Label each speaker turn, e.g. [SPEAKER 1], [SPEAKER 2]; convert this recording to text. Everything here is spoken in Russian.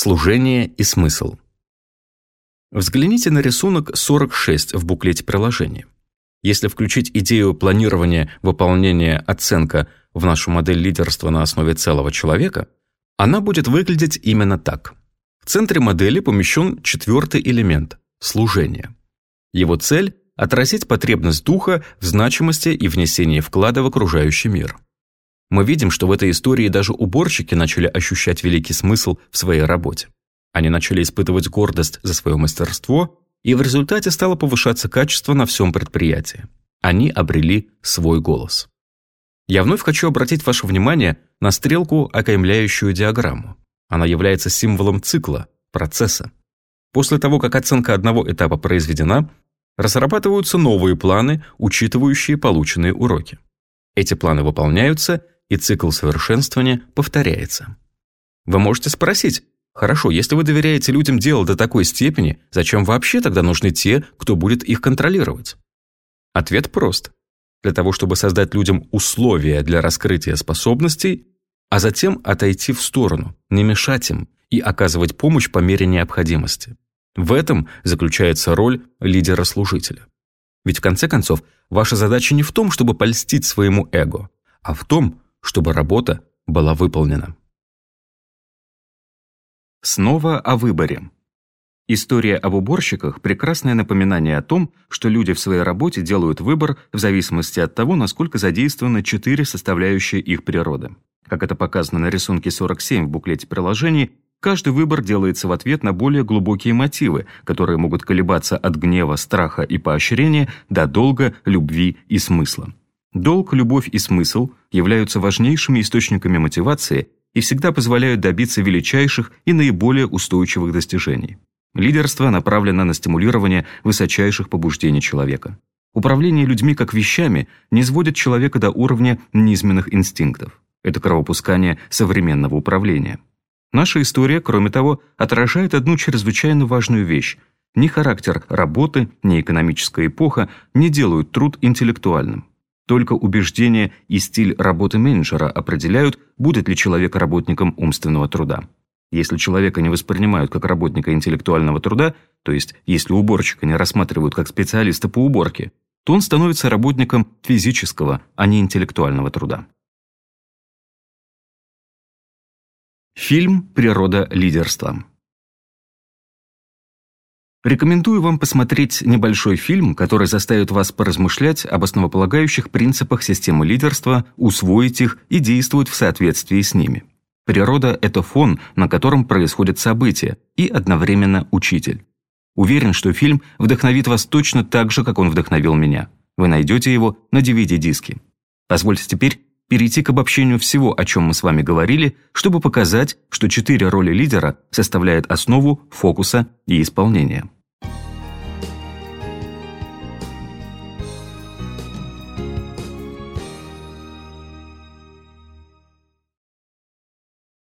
[SPEAKER 1] Служение и смысл. Взгляните на рисунок 46 в буклете приложения. Если включить идею планирования, выполнения, оценка в нашу модель лидерства на основе целого человека, она будет выглядеть именно так. В центре модели помещен четвертый элемент – служение. Его цель – отразить потребность духа в значимости и внесении вклада в окружающий мир. Мы видим, что в этой истории даже уборщики начали ощущать великий смысл в своей работе. Они начали испытывать гордость за свое мастерство, и в результате стало повышаться качество на всем предприятии. Они обрели свой голос. Я вновь хочу обратить ваше внимание на стрелку, окаймляющую диаграмму. Она является символом цикла, процесса. После того, как оценка одного этапа произведена, разрабатываются новые планы, учитывающие полученные уроки. Эти планы выполняются, и цикл совершенствования повторяется. Вы можете спросить, хорошо, если вы доверяете людям дело до такой степени, зачем вообще тогда нужны те, кто будет их контролировать? Ответ прост. Для того, чтобы создать людям условия для раскрытия способностей, а затем отойти в сторону, не мешать им и оказывать помощь по мере необходимости. В этом заключается роль лидера-служителя. Ведь в конце концов, ваша задача не в том, чтобы польстить своему эго, а в том, чтобы работа была выполнена. Снова о выборе. История об уборщиках – прекрасное напоминание о том, что люди в своей работе делают выбор в зависимости от того, насколько задействованы четыре составляющие их природы. Как это показано на рисунке 47 в буклете приложений, каждый выбор делается в ответ на более глубокие мотивы, которые могут колебаться от гнева, страха и поощрения до долга, любви и смысла. Долг, любовь и смысл являются важнейшими источниками мотивации и всегда позволяют добиться величайших и наиболее устойчивых достижений. Лидерство направлено на стимулирование высочайших побуждений человека. Управление людьми как вещами не сводит человека до уровня низменных инстинктов. Это кровопускание современного управления. Наша история, кроме того, отражает одну чрезвычайно важную вещь. Ни характер работы, ни экономическая эпоха не делают труд интеллектуальным. Только убеждения и стиль работы менеджера определяют, будет ли человек работником умственного труда. Если человека не воспринимают как работника интеллектуального труда, то есть если уборщика не рассматривают как специалиста по уборке, то он становится работником физического, а не интеллектуального труда. Фильм «Природа лидерства». Рекомендую вам посмотреть небольшой фильм, который заставит вас поразмышлять об основополагающих принципах системы лидерства, усвоить их и действовать в соответствии с ними. Природа – это фон, на котором происходят события, и одновременно учитель. Уверен, что фильм вдохновит вас точно так же, как он вдохновил меня. Вы найдете его на DVD-диске. Позвольте теперь перейти к обобщению всего, о чем мы с вами говорили, чтобы показать, что четыре роли лидера составляют основу фокуса и исполнения.